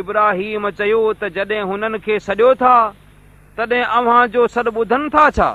ابراهيم چيو ته جڏهن هنن کي سڄو ٿا تڏهن اوهان جو سڏ ٻڌن ٿا ڇا؟